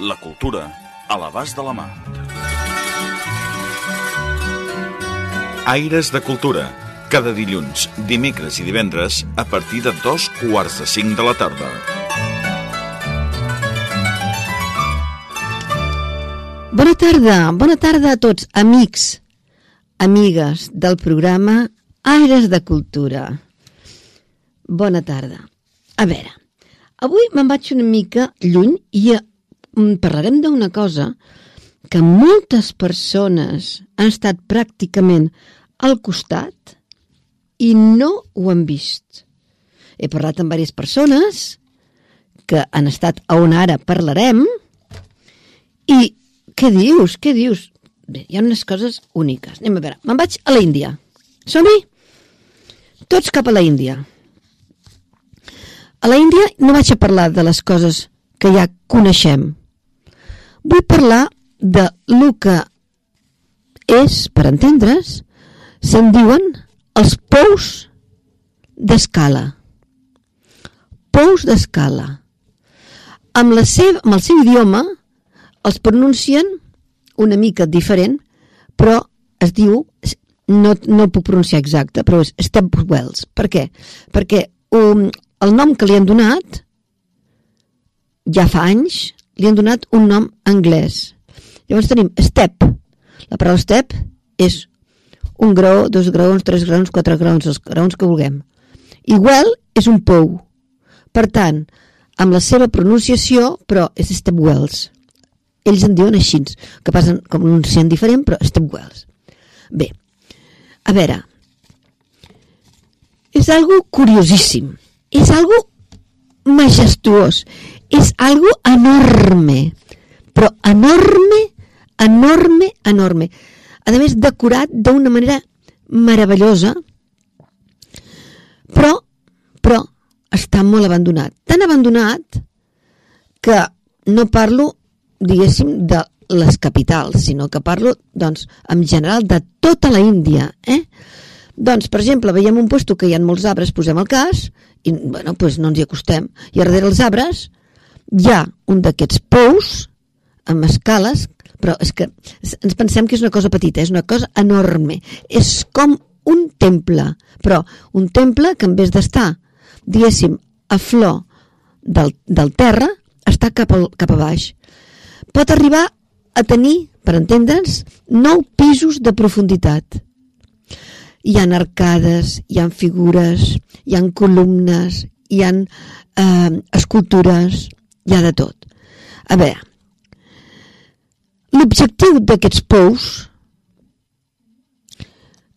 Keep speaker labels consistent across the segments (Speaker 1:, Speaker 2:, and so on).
Speaker 1: La cultura a l'abast de la mà. Aires de Cultura. Cada dilluns, dimecres i divendres a partir de dos quarts de cinc de la tarda.
Speaker 2: Bona tarda, bona tarda a tots, amics, amigues del programa Aires de Cultura. Bona tarda. A veure, avui me'n vaig una mica lluny i parlarem d'una cosa que moltes persones han estat pràcticament al costat i no ho han vist. He parlat amb diverses persones que han estat a on ara parlarem i què dius? Què dius? Bé, hi ha unes coses úniques. Anem a veure. Me'n vaig a la Índia. Som-hi? Tots cap a la Índia. A la Índia no vaig a parlar de les coses que ja coneixem. Vull parlar de lo que és, per entendre's, se'n diuen els pous d'escala. Pous d'escala. Amb, la amb el seu idioma els pronuncien una mica diferent, però es diu, no, no puc pronunciar exacte, però és Stepwells. Per què? Perquè um, el nom que li han donat, ja fa anys, li han donat un nom anglès. Llavors tenim step. La paraula step és un graó, dos graons, tres graons, quatre graons, els graons que vulguem. Igual és un pou. Per tant, amb la seva pronunciació, però és Stepwells ells en diuen així, que passen com un cent diferent, però Stepwells. Bé, a veure, és algo curiosíssim, és algo majestuós, és algo enorme, però enorme, enorme, enorme. A més, decorat d'una manera meravellosa, però, però està molt abandonat. Tan abandonat que no parlo diguéssim, de les capitals, sinó que parlo, doncs, en general de tota la Índia, eh? Doncs, per exemple, veiem un puesto que hi ha molts arbres, posem el cas, i, bueno, doncs no ens hi acostem. I darrere els arbres hi ha un d'aquests pous amb escales, però és que ens pensem que és una cosa petita, és una cosa enorme. És com un temple, però un temple que en vez d'estar, diguéssim, a flor del, del terra, està cap, al, cap a baix pot arribar a tenir, per entendre'ns, nou pisos de profunditat. Hi han arcades, hi han figures, hi han columnes, hi han eh, escultures, hi ha de tot. A veure, l'objectiu d'aquests pous,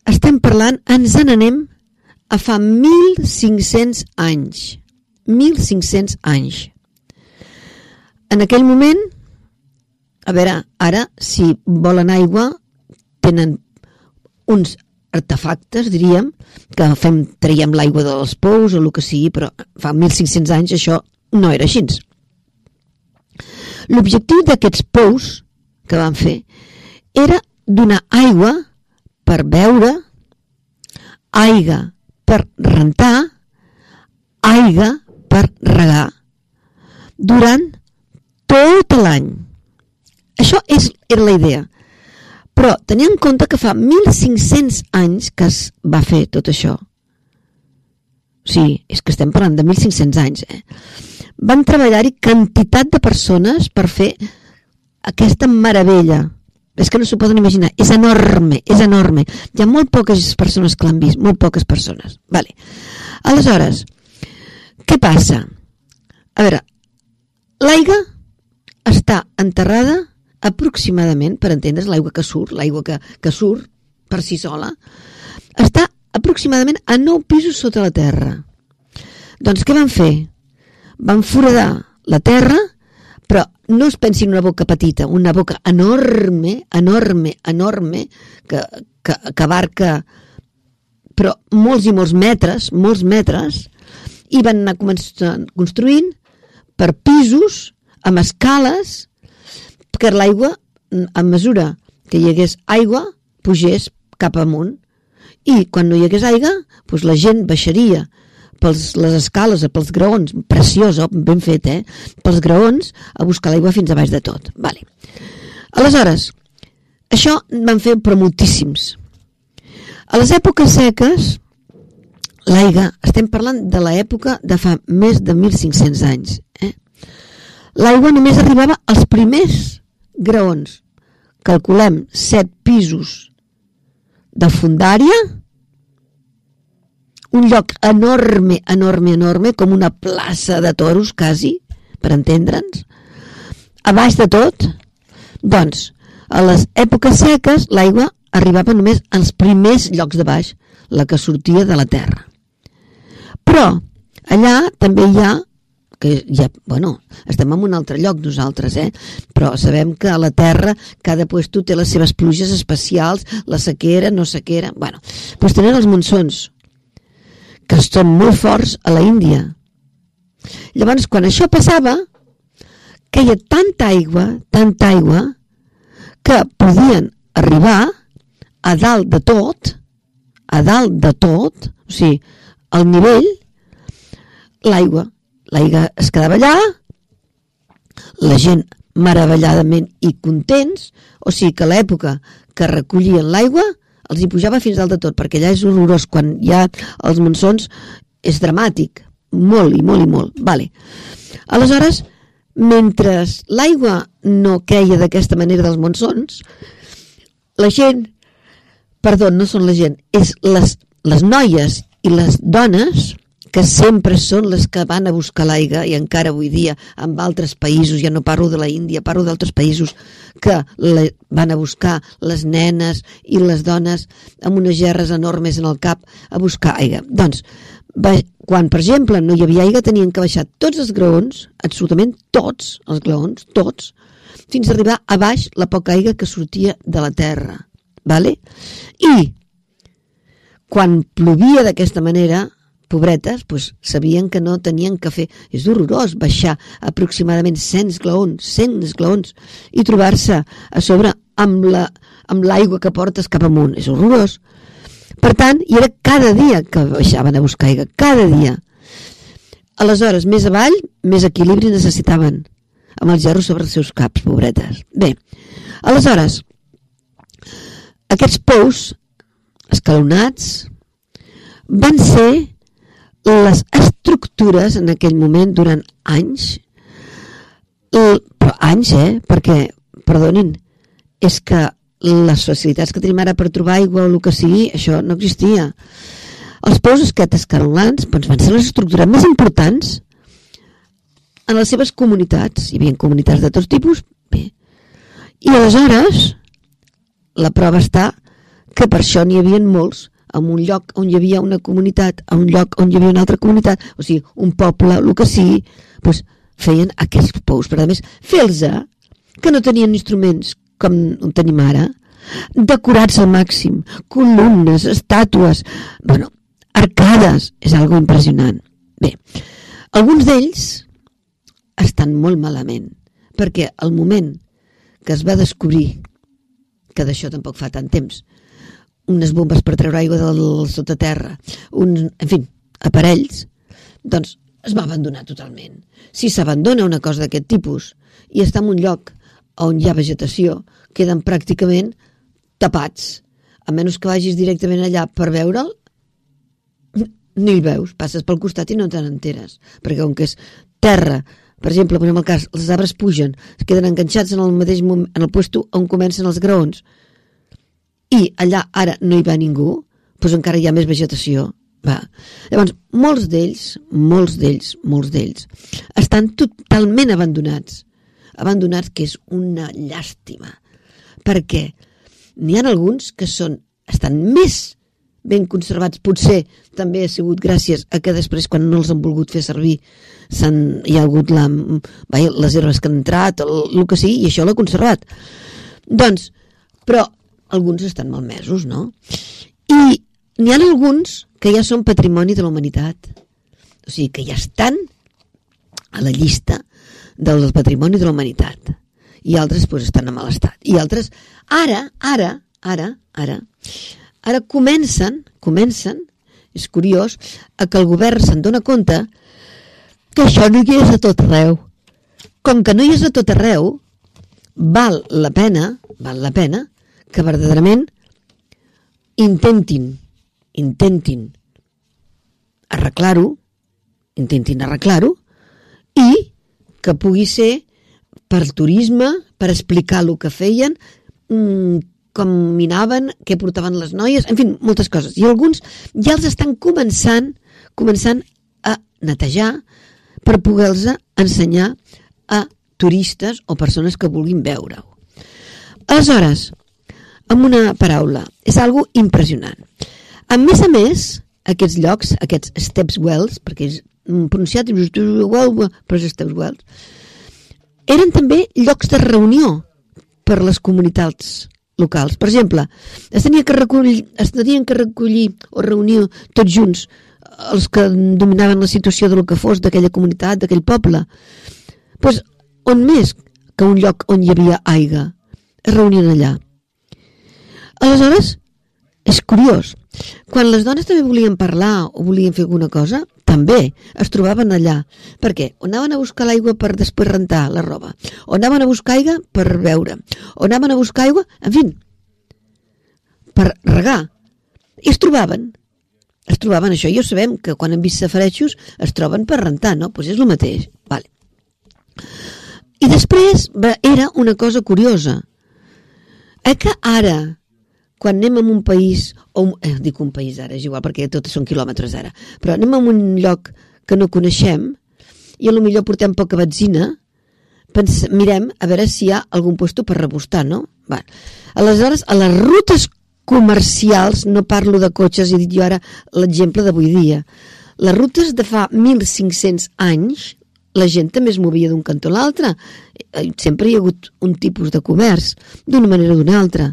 Speaker 2: estem parlant, ens n'anem a fa 1.500 anys. 1.500 anys. En aquell moment, a veure, ara, si volen aigua, tenen uns artefactes, diríem, que fem, traiem l'aigua dels pous o el que sigui, però fa 1.500 anys això no era així. L'objectiu d'aquests pous que van fer era donar aigua per beure, aigua per rentar, aigua per regar durant tot l'any. Això és, era la idea. Però tenia en compte que fa 1.500 anys que es va fer tot això. Sí, és que estem parlant de 1.500 anys. Eh? Van treballar-hi quantitat de persones per fer aquesta meravella. És que no s'ho poden imaginar. És enorme, és enorme. Hi ha molt poques persones que l'han vist, molt poques persones. Vale. Aleshores, què passa? A veure, l'aigua està enterrada aproximadament, per entendre's, l'aigua que surt, l'aigua que, que surt per si sola, està aproximadament a 9 pisos sota la terra. Doncs què van fer? Van foradar la terra, però no es pensin una boca petita, una boca enorme, enorme, enorme, que, que, que abarca però molts i molts metres, molts metres, i van anar construint per pisos, amb escales, que l'aigua, a mesura que hi hagués aigua, pugés cap amunt. I quan no hi hagués aigua, doncs la gent baixaria pels les escales, pels graons, preciós, oh, ben fet, eh? Pels graons a buscar l'aigua fins a baix de tot. Vale. Aleshores, això van fer però moltíssims. A les èpoques seques, l'aigua, estem parlant de l'època de fa més de 1.500 anys, eh? l'aigua només arribava als primers graons. Calculem 7 pisos de fundària, un lloc enorme, enorme, enorme, com una plaça de toros, quasi, per entendre'ns. A baix de tot, doncs, a les èpoques seques, l'aigua arribava només als primers llocs de baix, la que sortia de la terra. Però allà també hi ha que ja, bueno, estem en un altre lloc nosaltres, eh? però sabem que a la Terra cada puesto té les seves pluges especials, la sequera, no sequera, bueno, doncs tenen els monsons, que són molt forts a la Índia. Llavors, quan això passava, queia tanta aigua, tanta aigua, que podien arribar a dalt de tot, a dalt de tot, o sigui, al nivell, l'aigua. L'aigua es quedava allà, la gent meravelladament i contents, o sigui que l'època que recollien l'aigua els hi pujava fins dalt de tot, perquè allà és horrorós, quan hi ha els monsons és dramàtic, molt i molt i molt. Vale. Aleshores, mentre l'aigua no queia d'aquesta manera dels monsons, la gent perdó, no són la gent, és les, les noies i les dones que sempre són les que van a buscar l'aigua i encara avui dia en altres països, ja no parlo de la Índia, parlo d'altres països que la, van a buscar les nenes i les dones amb unes gerres enormes en el cap a buscar aigua. Doncs, va, quan, per exemple, no hi havia aigua, tenien que baixar tots els graons, absolutament tots els graons, tots, fins a arribar a baix la poca aigua que sortia de la terra Vale? I quan plovia d'aquesta manera, pobretes, pues, sabien que no tenien que fer... És horrorós baixar aproximadament 100 glaons, 100 glaons, i trobar-se a sobre amb la amb l'aigua que portes cap amunt. És horrorós. Per tant, i era cada dia que baixaven a buscar aigua, cada dia. Aleshores, més avall, més equilibri necessitaven amb els gerros sobre els seus caps, pobretes. Bé, aleshores, aquests pous escalonats van ser les estructures en aquell moment durant anys però anys, eh? Perquè, perdonin, és que les facilitats que tenim ara per trobar aigua o el que sigui, això no existia. Els pous aquests escalonats doncs, van ser les estructures més importants en les seves comunitats. Hi havia comunitats de tots tipus, bé. I aleshores, la prova està que per això n'hi havia molts en un lloc on hi havia una comunitat, a un lloc on hi havia una altra comunitat, o sigui, un poble, el que sigui, doncs feien aquests pous. Però a més, fer-los que no tenien instruments com ho tenim ara, decorats al màxim, columnes, estàtues, bueno, arcades, és algo impressionant. Bé, alguns d'ells estan molt malament, perquè al moment que es va descobrir que d'això tampoc fa tant temps, unes bombes per treure aigua del sotaterra, un, en fi, aparells, doncs es va abandonar totalment. Si s'abandona una cosa d'aquest tipus i està en un lloc on hi ha vegetació, queden pràcticament tapats. A menys que vagis directament allà per veure'l, ni el veus, passes pel costat i no te n'enteres, perquè com que és terra, per exemple, en el cas, els arbres pugen, es queden enganxats en el mateix moment, en el puesto on comencen els graons, i allà ara no hi va ningú, doncs encara hi ha més vegetació. Va. Llavors, molts d'ells, molts d'ells, molts d'ells, estan totalment abandonats. Abandonats, que és una llàstima. Perquè n'hi ha alguns que són, estan més ben conservats, potser també ha sigut gràcies a que després quan no els han volgut fer servir han, hi ha hagut la, vaja, les herbes que han entrat, el, el que sigui, i això l'ha conservat. Doncs, però alguns estan malmesos, no? I n'hi ha alguns que ja són patrimoni de la humanitat. O sigui, que ja estan a la llista del patrimoni de la humanitat. I altres pues, estan en mal estat. I altres, ara, ara, ara, ara, ara comencen, comencen, és curiós, a que el govern se'n dona compte que això no hi és a tot arreu. Com que no hi és a tot arreu, val la pena, val la pena, que verdaderament intentin, intentin arreglar-ho, intentin arreglar-ho, i que pugui ser per turisme, per explicar el que feien, mmm, com minaven, què portaven les noies, en fi, moltes coses. I alguns ja els estan començant, començant a netejar per poder-los ensenyar a turistes o persones que vulguin veure-ho. Aleshores, amb una paraula, és algo impressionant. A més a més, aquests llocs, aquests steps wells, perquè és pronunciat però és steps wells, eren també llocs de reunió per les comunitats locals. Per exemple, es tenia que recollir, es tenien que recollir o reunir tots junts els que dominaven la situació de lo que fos d'aquella comunitat, d'aquell poble. Doncs pues, on més que un lloc on hi havia aigua? Es reunien allà. Aleshores, és curiós. Quan les dones també volien parlar o volien fer alguna cosa, també es trobaven allà. Per què? O anaven a buscar l'aigua per després rentar la roba, o anaven a buscar aigua per beure, o anaven a buscar aigua, en fi, per regar. I es trobaven. Es trobaven això. I sabem que quan hem vist safarejos es troben per rentar, no? Doncs pues és el mateix. Vale. I després era una cosa curiosa. Eh que ara quan anem a un país, o eh, dic un país ara, és igual perquè tots són quilòmetres ara, però anem a un lloc que no coneixem i a lo millor portem poca benzina, pens, mirem a veure si hi ha algun puesto per rebustar, no? Va. Aleshores, a les rutes comercials, no parlo de cotxes, he dit jo ara l'exemple d'avui dia, les rutes de fa 1.500 anys, la gent també es movia d'un cantó a l'altre. Eh, sempre hi ha hagut un tipus de comerç, d'una manera o d'una altra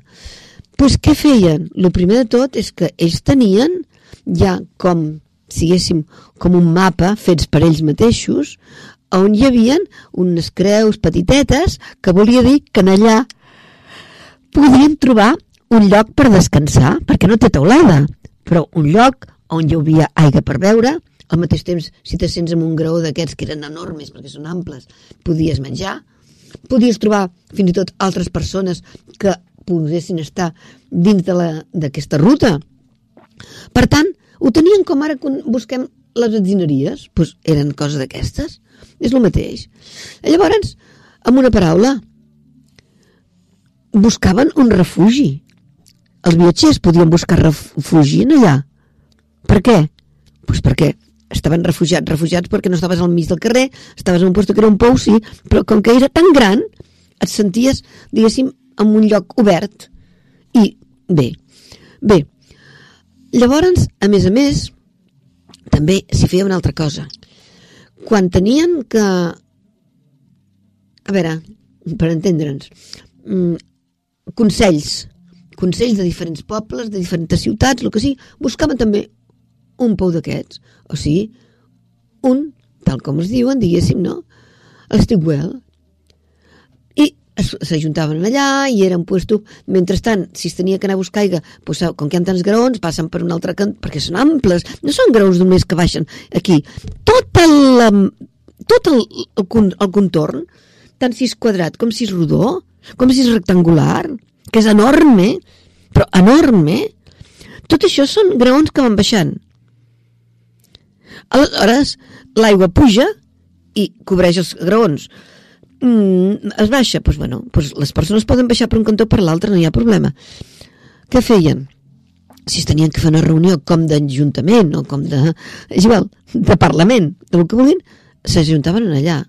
Speaker 2: pues què feien? El primer de tot és que ells tenien ja com, siguéssim, com un mapa fets per ells mateixos, on hi havien unes creus petitetes que volia dir que en allà podien trobar un lloc per descansar, perquè no té teulada, però un lloc on hi havia aigua per beure, al mateix temps, si te sents amb un graó d'aquests que eren enormes perquè són amples, podies menjar, podies trobar fins i tot altres persones que poguessin estar dins d'aquesta ruta. Per tant, ho tenien com ara quan busquem les benzineries, doncs eren coses d'aquestes. És el mateix. Llavors, amb una paraula, buscaven un refugi. Els viatgers podien buscar refugi en allà. Per què? Pues perquè estaven refugiats, refugiats perquè no estaves al mig del carrer, estaves en un lloc que era un pou, sí, però com que era tan gran, et senties, diguéssim, en un lloc obert. I bé, bé. Llavors, a més a més també s'hi feia una altra cosa. Quan tenien que a veure per entendre'ns mm, consells consells de diferents pobles, de diferents ciutats, el que sigui, buscaven també un pou d'aquests, o sigui, un, tal com es diuen, diguéssim, no? El Stigwell, s'ajuntaven allà i era un puesto, mentrestant, si es tenia que anar a buscar aigua, doncs, com que hi ha tants graons, passen per un altre cant, perquè són amples, no són graons només que baixen aquí. Tot el, tot el, el, el contorn, tant si és quadrat com si és rodó, com si és rectangular, que és enorme, però enorme, tot això són graons que van baixant. Aleshores, l'aigua puja i cobreix els graons mm, es baixa, doncs, bueno, doncs les persones poden baixar per un cantó per l'altre, no hi ha problema. Què feien? Si es tenien que fer una reunió com d'Ajuntament o com de, és igual, de Parlament, del que vulguin, s'ajuntaven allà.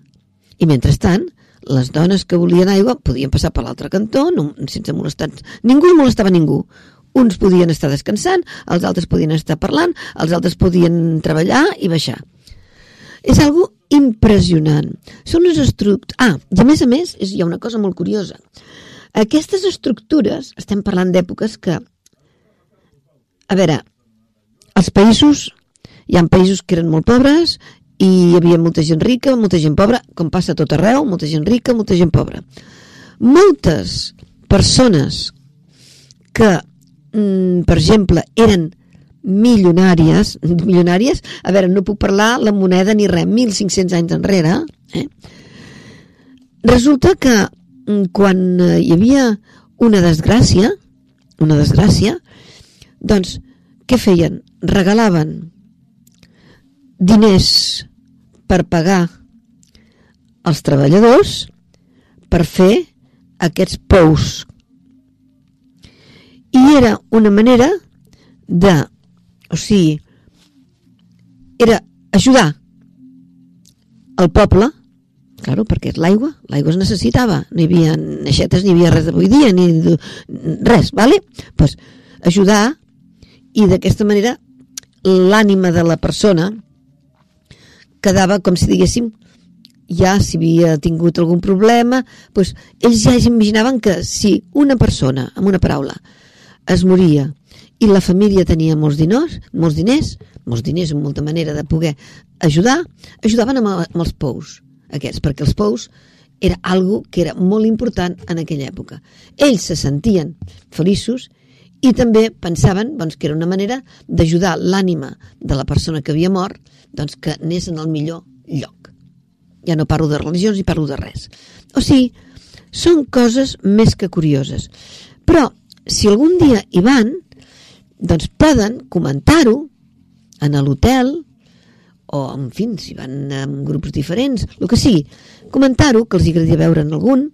Speaker 2: I mentrestant, les dones que volien aigua podien passar per l'altre cantó no, sense molestar. Ningú molestava ningú. uns podien estar descansant, els altres podien estar parlant, els altres podien treballar i baixar. És algo impressionant. Són unes estructures... Ah, i a més a més, és, hi ha una cosa molt curiosa. Aquestes estructures, estem parlant d'èpoques que... A veure, els països, hi ha països que eren molt pobres i hi havia molta gent rica, molta gent pobra, com passa tot arreu, molta gent rica, molta gent pobra. Moltes persones que, mm, per exemple, eren milionàries, milionàries, a veure, no puc parlar la moneda ni res, 1.500 anys enrere, eh? resulta que mm, quan eh, hi havia una desgràcia, una desgràcia, doncs, què feien? Regalaven diners per pagar els treballadors per fer aquests pous. I era una manera de o sigui, era ajudar el poble, claro, perquè l'aigua, l'aigua es necessitava, no hi havia aixetes, ni havia res d'avui dia, ni res, vale? pues, ajudar i d'aquesta manera l'ànima de la persona quedava com si diguéssim ja si havia tingut algun problema doncs ells ja imaginaven que si una persona, amb una paraula es moria i la família tenia molts diners, molts diners, molts diners, amb molta manera de poder ajudar, ajudaven amb, amb els pous, aquests, perquè els pous era algo que era molt important en aquella època. Ells se sentien feliços i també pensaven doncs, que era una manera d'ajudar l'ànima de la persona que havia mort doncs, que anés en el millor lloc. Ja no parlo de religions ni parlo de res. O sigui, són coses més que curioses. Però, si algun dia hi van, doncs poden comentar-ho en l'hotel o, en fi, si van en grups diferents, el que sigui, comentar-ho, que els agradaria veure en algun,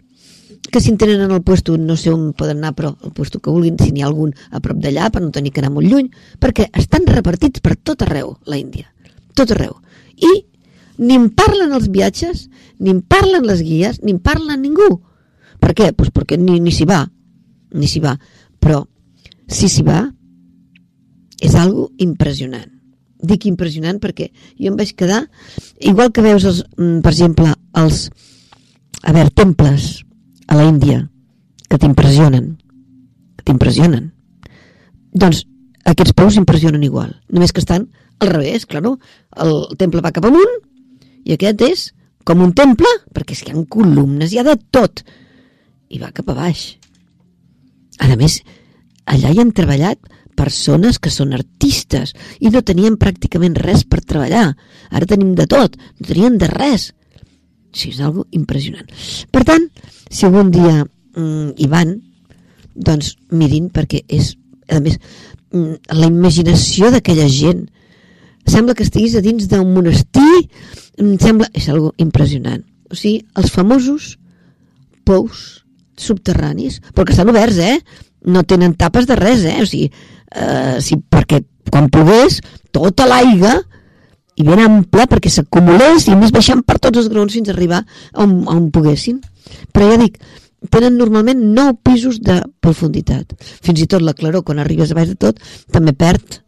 Speaker 2: que si en tenen en el puesto, no sé on poden anar, però el puesto que vulguin, si n'hi ha algun a prop d'allà, per no tenir que anar molt lluny, perquè estan repartits per tot arreu, la Índia, tot arreu. I ni en parlen els viatges, ni en parlen les guies, ni en parlen ningú. Per què? Pues perquè ni, ni s'hi va, ni s'hi va. Però si s'hi va, és algo impressionant. Dic impressionant perquè jo em vaig quedar, igual que veus, els, mm, per exemple, els, a veure, temples a la Índia, que t'impressionen, que t'impressionen. Doncs aquests pous impressionen igual, només que estan al revés, claro. El temple va cap amunt i aquest és com un temple, perquè hi ha columnes, hi ha de tot, i va cap a baix. A més, allà hi han treballat persones que són artistes i no tenien pràcticament res per treballar. Ara tenim de tot, no tenien de res. Sí, és algo impressionant. Per tant, si algun dia mm, hi van, doncs mirin perquè és, a més, mm, la imaginació d'aquella gent sembla que estiguis a dins d'un monestir, em sembla, és algo impressionant. O sigui, els famosos pous subterranis, però que estan oberts, eh? No tenen tapes de res, eh? O sigui, eh, sí, perquè quan pogués, tota l'aigua i ben ample perquè s'acumulés i més baixant per tots els graons fins a arribar on, on poguessin. Però ja dic, tenen normalment 9 pisos de profunditat. Fins i tot la claror, quan arribes a baix de tot, també perd,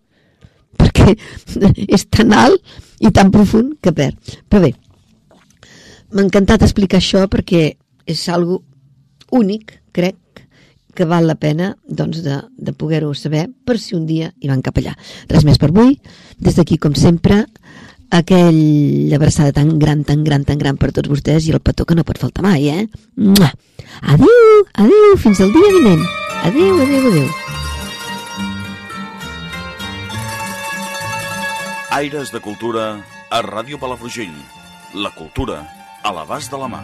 Speaker 2: perquè és tan alt i tan profund que perd. Però bé, m'ha encantat explicar això perquè és algo únic, crec, que val la pena doncs, de, de poder-ho saber per si un dia hi van cap allà. Res més per avui. Des d'aquí, com sempre, aquella abraçada tan gran, tan gran, tan gran per tots vostès i el petó que no pot faltar mai, eh? Mua! Adéu, adéu, fins al dia vinent. Adéu, adéu, adéu.
Speaker 1: Aires de Cultura a Ràdio Palafrugell. La cultura a l'abast de la mà.